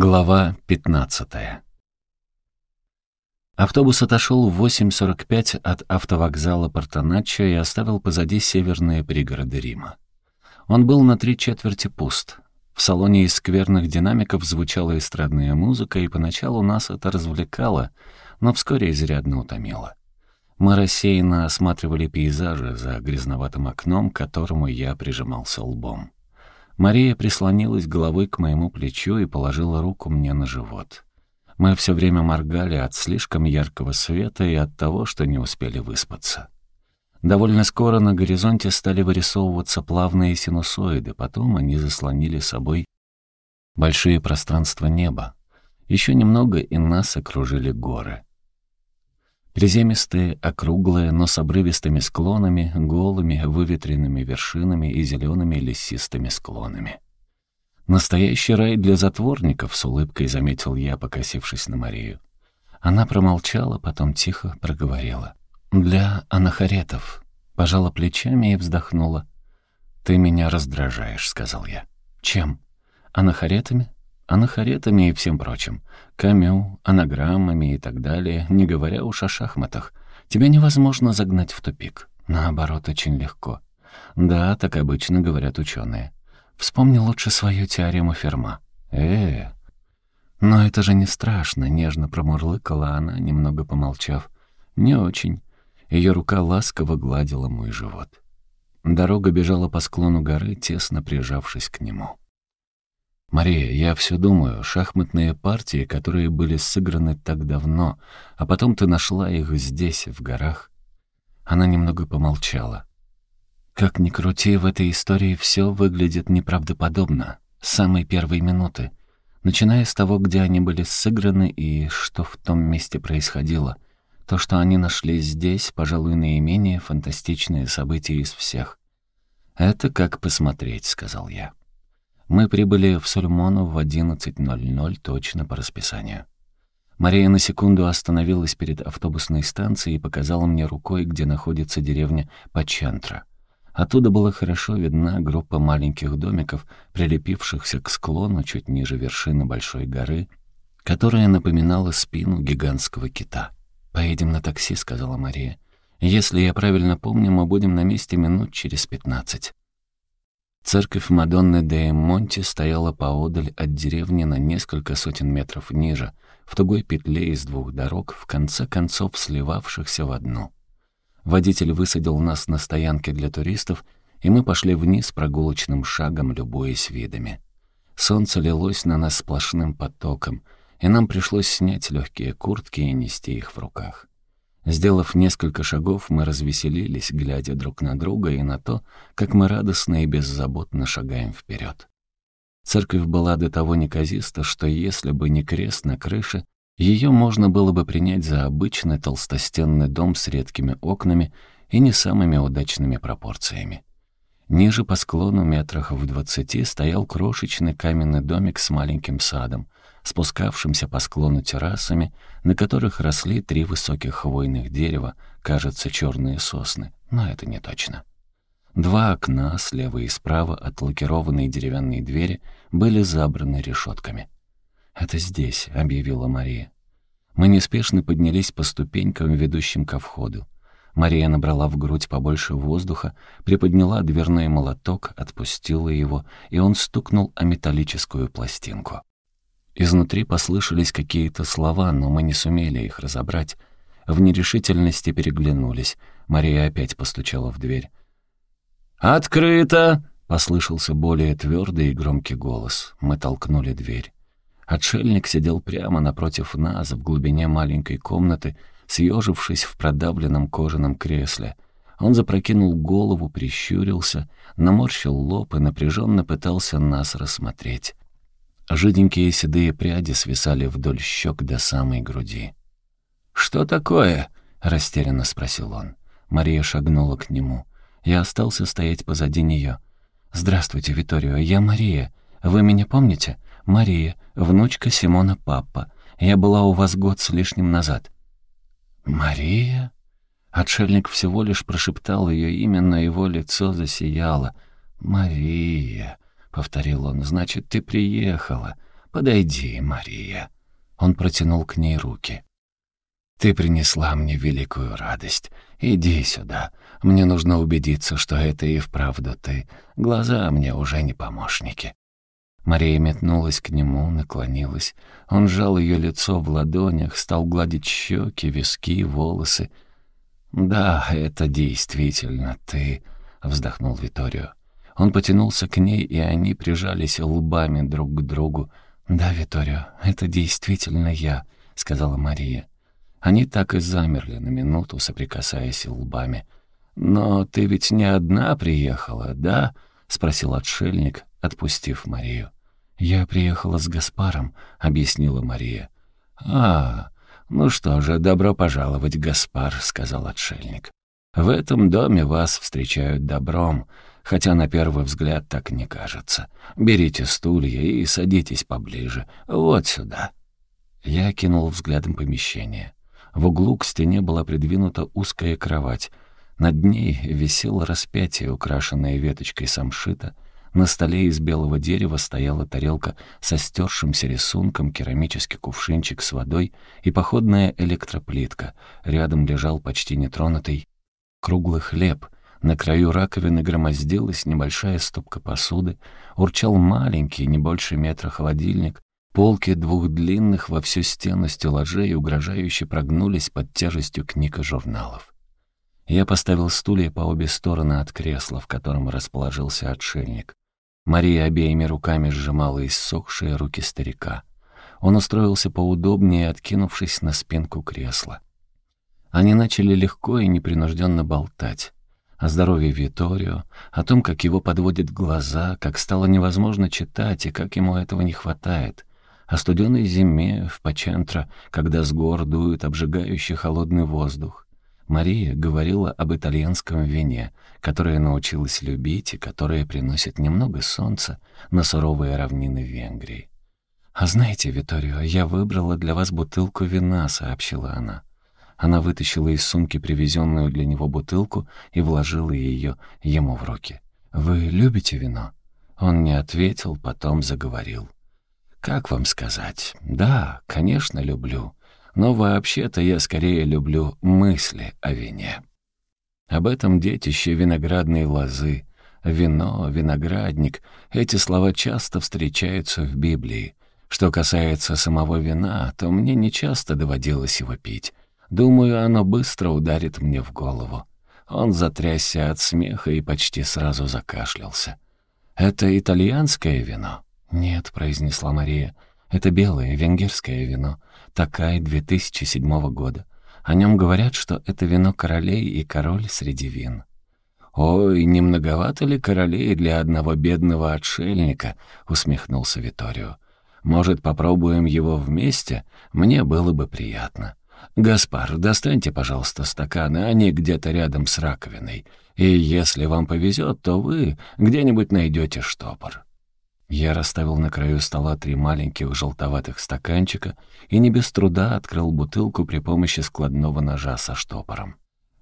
Глава 15 Автобус отошел в 8.45 от автовокзала Портоначчо и оставил позади северные пригороды Рима. Он был на три четверти пуст. В салоне из скверных динамиков звучала эстрадная музыка, и поначалу нас это развлекало, но вскоре изрядно утомило. Мы рассеянно осматривали пейзажи за грязноватым окном, к которому я прижимался лбом. Мария прислонилась головой к моему плечу и положила руку мне на живот. Мы все время моргали от слишком яркого света и от того, что не успели выспаться. Довольно скоро на горизонте стали вырисовываться плавные синусоиды, потом они заслонили собой большие пространства неба. Еще немного, и нас окружили горы. Приземистые, округлые, но с обрывистыми склонами, голыми, выветренными вершинами и зелеными лесистыми склонами. «Настоящий рай для затворников», — с улыбкой заметил я, покосившись на Марию. Она промолчала, потом тихо проговорила. «Для анахаретов». Пожала плечами и вздохнула. «Ты меня раздражаешь», — сказал я. «Чем? Анахаретами?» анахаретами и всем прочим, камю, анаграммами и так далее, не говоря уж о шахматах. Тебя невозможно загнать в тупик. Наоборот, очень легко. Да, так обычно говорят ученые. Вспомни лучше свою теорему Ферма. э э Но это же не страшно, нежно промурлыкала она, немного помолчав. Не очень. Ее рука ласково гладила мой живот. Дорога бежала по склону горы, тесно прижавшись к нему. «Мария, я все думаю, шахматные партии, которые были сыграны так давно, а потом ты нашла их здесь, в горах». Она немного помолчала. «Как ни крути, в этой истории все выглядит неправдоподобно. С самой первой минуты. Начиная с того, где они были сыграны и что в том месте происходило. То, что они нашли здесь, пожалуй, наименее фантастичное событие из всех. «Это как посмотреть», — сказал я. Мы прибыли в Сульмону в 11.00 точно по расписанию. Мария на секунду остановилась перед автобусной станцией и показала мне рукой, где находится деревня Пачентра. Оттуда была хорошо видна группа маленьких домиков, прилепившихся к склону чуть ниже вершины большой горы, которая напоминала спину гигантского кита. «Поедем на такси», — сказала Мария. «Если я правильно помню, мы будем на месте минут через пятнадцать». Церковь Мадонны де Монти стояла поодаль от деревни на несколько сотен метров ниже, в тугой петле из двух дорог, в конце концов сливавшихся в одну. Водитель высадил нас на стоянке для туристов, и мы пошли вниз прогулочным шагом, любуясь видами. Солнце лилось на нас сплошным потоком, и нам пришлось снять легкие куртки и нести их в руках. Сделав несколько шагов, мы развеселились, глядя друг на друга и на то, как мы радостно и беззаботно шагаем вперед. Церковь была до того неказиста, что если бы не крест на крыше, ее можно было бы принять за обычный толстостенный дом с редкими окнами и не самыми удачными пропорциями. Ниже по склону метрах в двадцати стоял крошечный каменный домик с маленьким садом, спускавшимся по склону террасами, на которых росли три высоких хвойных дерева, кажется, черные сосны, но это не точно. Два окна, слева и справа от лакированной деревянной двери, были забраны решетками. «Это здесь», — объявила Мария. Мы неспешно поднялись по ступенькам, ведущим ко входу. Мария набрала в грудь побольше воздуха, приподняла дверной молоток, отпустила его, и он стукнул о металлическую пластинку. Изнутри послышались какие-то слова, но мы не сумели их разобрать. В нерешительности переглянулись. Мария опять постучала в дверь. «Открыто!» — послышался более твердый и громкий голос. Мы толкнули дверь. Отшельник сидел прямо напротив нас, в глубине маленькой комнаты, съежившись в продавленном кожаном кресле. Он запрокинул голову, прищурился, наморщил лоб и напряженно пытался нас рассмотреть. Жиденькие седые пряди свисали вдоль щек до самой груди. «Что такое?» — растерянно спросил он. Мария шагнула к нему. Я остался стоять позади нее. «Здравствуйте, Виторио, я Мария. Вы меня помните? Мария, внучка Симона Паппа. Я была у вас год с лишним назад». «Мария?» Отшельник всего лишь прошептал ее имя, но его лицо засияло. «Мария!» — повторил он. «Значит, ты приехала. «Подойди, Мария». Он протянул к ней руки. «Ты принесла мне великую радость. Иди сюда. Мне нужно убедиться, что это и вправду ты. Глаза мне уже не помощники». Мария метнулась к нему, наклонилась. Он сжал ее лицо в ладонях, стал гладить щеки, виски, волосы. «Да, это действительно ты», — вздохнул Виторио. Он потянулся к ней, и они прижались лбами друг к другу. «Да, Виторио, это действительно я», — сказала Мария. Они так и замерли на минуту, соприкасаясь лбами. «Но ты ведь не одна приехала, да?» — спросил отшельник, отпустив Марию. «Я приехала с Гаспаром», — объяснила Мария. «А, ну что же, добро пожаловать, Гаспар», — сказал отшельник. «В этом доме вас встречают добром, хотя на первый взгляд так не кажется. Берите стулья и садитесь поближе, вот сюда». Я кинул взглядом помещение. В углу к стене была придвинута узкая кровать. Над ней висело распятие, украшенное веточкой самшита — на столе из белого дерева стояла тарелка со стершимся рисунком, керамический кувшинчик с водой и походная электроплитка. Рядом лежал почти нетронутый круглый хлеб. На краю раковины громоздилась небольшая стопка посуды, урчал маленький, не больше метра холодильник, полки двух длинных во всю стену стеллажей угрожающе прогнулись под тяжестью книг и журналов. Я поставил стулья по обе стороны от кресла, в котором расположился отшельник. Мария обеими руками сжимала иссохшие руки старика. Он устроился поудобнее, откинувшись на спинку кресла. Они начали легко и непринужденно болтать. О здоровье Виторио, о том, как его подводят глаза, как стало невозможно читать и как ему этого не хватает. О студеной зиме в Пачентро, когда с гор дует обжигающий холодный воздух. Мария говорила об итальянском вине, которое научилась любить и которое приносит немного солнца на суровые равнины Венгрии. «А знаете, Виторио, я выбрала для вас бутылку вина», — сообщила она. Она вытащила из сумки привезенную для него бутылку и вложила ее ему в руки. «Вы любите вино?» Он не ответил, потом заговорил. «Как вам сказать? Да, конечно, люблю. Но вообще-то я скорее люблю мысли о вине. Об этом детище виноградной лозы. Вино, виноградник — эти слова часто встречаются в Библии. Что касается самого вина, то мне нечасто доводилось его пить. Думаю, оно быстро ударит мне в голову. Он затрясся от смеха и почти сразу закашлялся. «Это итальянское вино?» «Нет», — произнесла Мария. «Это белое, венгерское вино. Такай 2007 года. О нем говорят, что это вино королей и король среди вин. «Ой, не многовато ли королей для одного бедного отшельника?» — усмехнулся Виторио. «Может, попробуем его вместе? Мне было бы приятно. Гаспар, достаньте, пожалуйста, стаканы, они где-то рядом с раковиной. И если вам повезет, то вы где-нибудь найдете штопор». Я расставил на краю стола три маленьких желтоватых стаканчика и не без труда открыл бутылку при помощи складного ножа со штопором.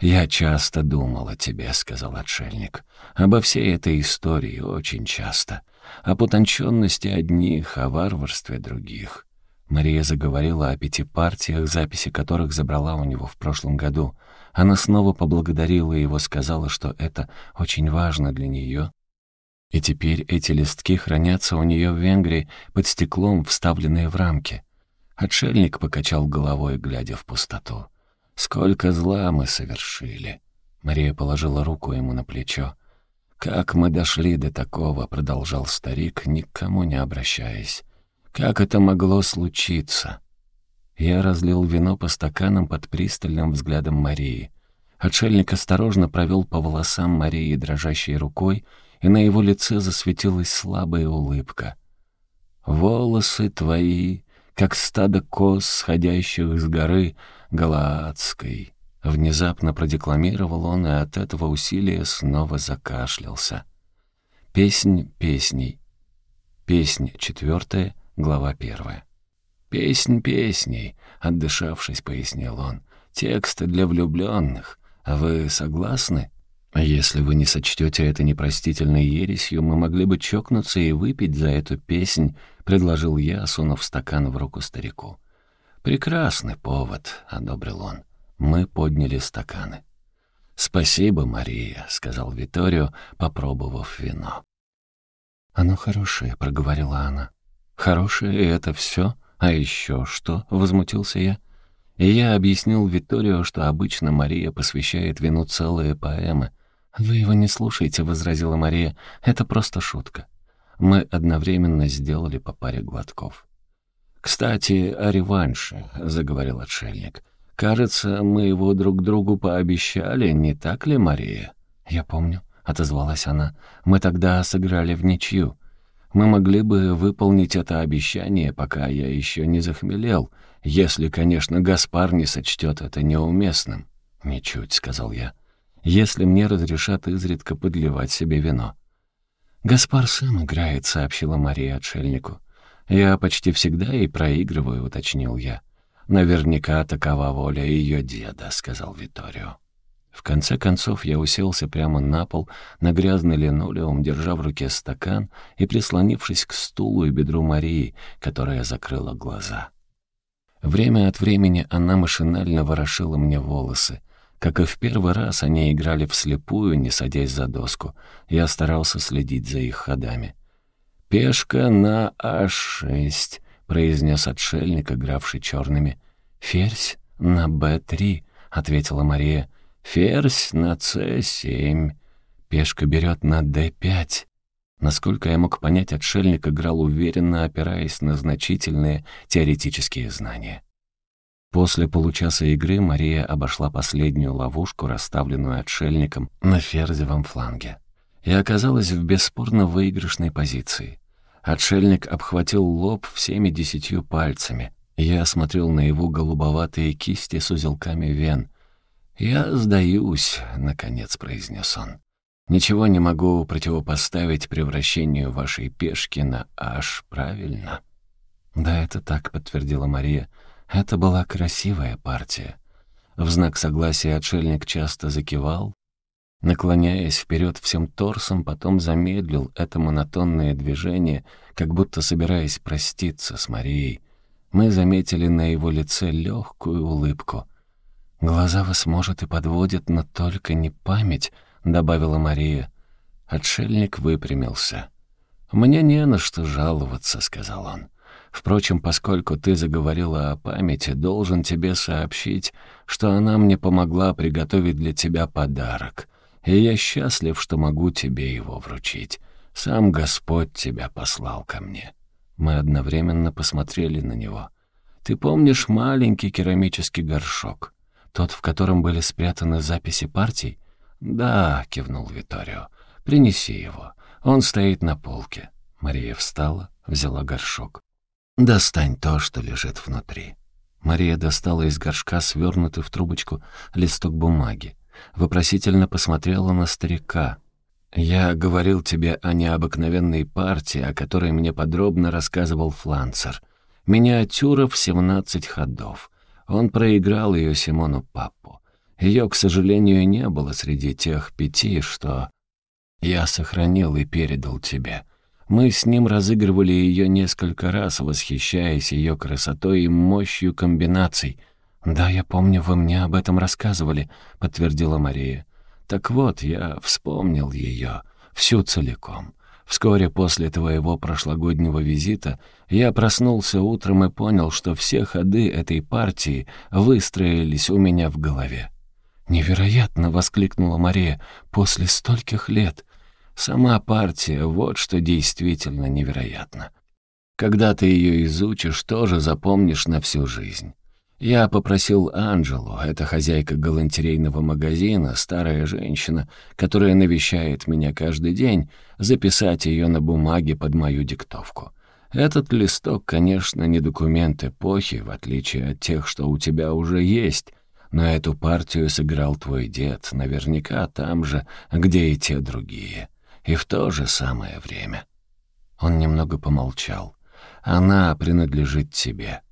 «Я часто думал о тебе», — сказал отшельник. «Обо всей этой истории очень часто. О потонченности одних, о варварстве других». Мария заговорила о пяти партиях, записи которых забрала у него в прошлом году. Она снова поблагодарила его, сказала, что это очень важно для нее и теперь эти листки хранятся у нее в Венгрии под стеклом, вставленные в рамки. Отшельник покачал головой, глядя в пустоту. «Сколько зла мы совершили!» Мария положила руку ему на плечо. «Как мы дошли до такого?» — продолжал старик, никому не обращаясь. «Как это могло случиться?» Я разлил вино по стаканам под пристальным взглядом Марии. Отшельник осторожно провел по волосам Марии дрожащей рукой и на его лице засветилась слабая улыбка. «Волосы твои, как стадо коз, сходящих с горы Галаадской», — внезапно продекламировал он, и от этого усилия снова закашлялся. Песнь песней. Песнь четвертая, глава первая. «Песнь песней», — отдышавшись, пояснил он. «Тексты для влюбленных. А вы согласны?» «Если вы не сочтете это непростительной ересью, мы могли бы чокнуться и выпить за эту песнь», — предложил я, сунув стакан в руку старику. «Прекрасный повод», — одобрил он. Мы подняли стаканы. «Спасибо, Мария», — сказал Виторио, попробовав вино. «Оно хорошее», — проговорила она. «Хорошее — это все? А еще что?» — возмутился я. И я объяснил Виторио, что обычно Мария посвящает вину целые поэмы. «Вы его не слушайте», — возразила Мария. «Это просто шутка». Мы одновременно сделали по паре глотков. «Кстати, о реванше», — заговорил отшельник. «Кажется, мы его друг другу пообещали, не так ли, Мария?» «Я помню», — отозвалась она. «Мы тогда сыграли в ничью. Мы могли бы выполнить это обещание, пока я еще не захмелел, если, конечно, Гаспар не сочтет это неуместным». «Ничуть», — сказал я. «Если мне разрешат изредка подливать себе вино». «Гаспар сам играет», — сообщила Мария отшельнику. «Я почти всегда и проигрываю», — уточнил я. «Наверняка такова воля ее деда», — сказал Виторио. В конце концов я уселся прямо на пол, на грязный линолеум, держа в руке стакан и прислонившись к стулу и бедру Марии, которая закрыла глаза. Время от времени она машинально ворошила мне волосы. Как и в первый раз, они играли вслепую, не садясь за доску. Я старался следить за их ходами. «Пешка на А6», произнес отшельник, игравший черными. «Ферзь на Б3», — ответила Мария. «Ферзь на С7». Пешка берет на Д5. Насколько я мог понять, отшельник играл уверенно, опираясь на значительные теоретические знания. После получаса игры Мария обошла последнюю ловушку, расставленную отшельником на ферзевом фланге, и оказалась в бесспорно выигрышной позиции. Отшельник обхватил лоб всеми десятью пальцами. Я смотрел на его голубоватые кисти с узелками вен. «Я сдаюсь», — наконец произнес он. «Ничего не могу противопоставить превращению вашей пешки на аж, правильно?» «Да, это так», — подтвердила Мария. «Это была красивая партия». В знак согласия отшельник часто закивал, наклоняясь вперед всем торсом, потом замедлил это монотонное движение, как будто собираясь проститься с Марией. Мы заметили на его лице легкую улыбку. «Глаза вас, может, и подводят, но только не память», — добавила Мария. Отшельник выпрямился. «Мне не на что жаловаться», — сказал он. «Впрочем, поскольку ты заговорила о памяти, должен тебе сообщить, что она мне помогла приготовить для тебя подарок и я счастлив, что могу тебе его вручить. Сам Господь тебя послал ко мне». Мы одновременно посмотрели на него. «Ты помнишь маленький керамический горшок? Тот, в котором были спрятаны записи партий?» «Да», — кивнул Виторио. «Принеси его. Он стоит на полке». Мария встала, взяла горшок. «Достань то, что лежит внутри». Мария достала из горшка свернутый в трубочку листок бумаги вопросительно посмотрела на старика. «Я говорил тебе о необыкновенной партии, о которой мне подробно рассказывал Фланцер. Миниатюра в семнадцать ходов. Он проиграл ее Симону Паппу. Ее, к сожалению, не было среди тех пяти, что я сохранил и передал тебе. Мы с ним разыгрывали ее несколько раз, восхищаясь ее красотой и мощью комбинаций — «Да, я помню, вы мне об этом рассказывали», — подтвердила Мария. «Так вот, я вспомнил ее, всю целиком. Вскоре после твоего прошлогоднего визита я проснулся утром и понял, что все ходы этой партии выстроились у меня в голове». «Невероятно!» — воскликнула Мария. «После стольких лет!» «Сама партия — вот что действительно невероятно. Когда ты ее изучишь, тоже запомнишь на всю жизнь. Я попросил Анжелу, это хозяйка галантерейного магазина, старая женщина, которая навещает меня каждый день, записать ее на бумаге под мою диктовку. Этот листок, конечно, не документ эпохи, в отличие от тех, что у тебя уже есть, но эту партию сыграл твой дед, наверняка там же, где и те другие. И в то же самое время. Он немного помолчал. Она принадлежит тебе.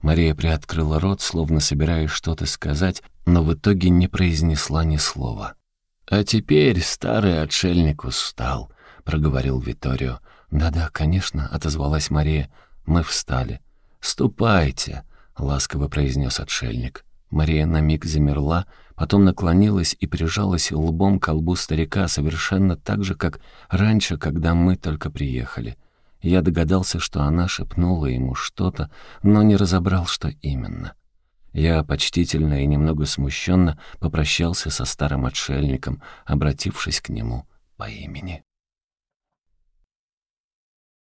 Мария приоткрыла рот, словно собираясь что-то сказать, но в итоге не произнесла ни слова. «А теперь старый отшельник устал», — проговорил Виторио. «Да-да, конечно», — отозвалась Мария. Мы встали. «Ступайте», — ласково произнес отшельник. Мария на миг замерла, потом наклонилась и прижалась лбом к лбу старика совершенно так же, как раньше, когда мы только приехали. Я догадался, что она шепнула ему что-то, но не разобрал, что именно. Я почтительно и немного смущенно попрощался со старым отшельником, обратившись к нему по имени.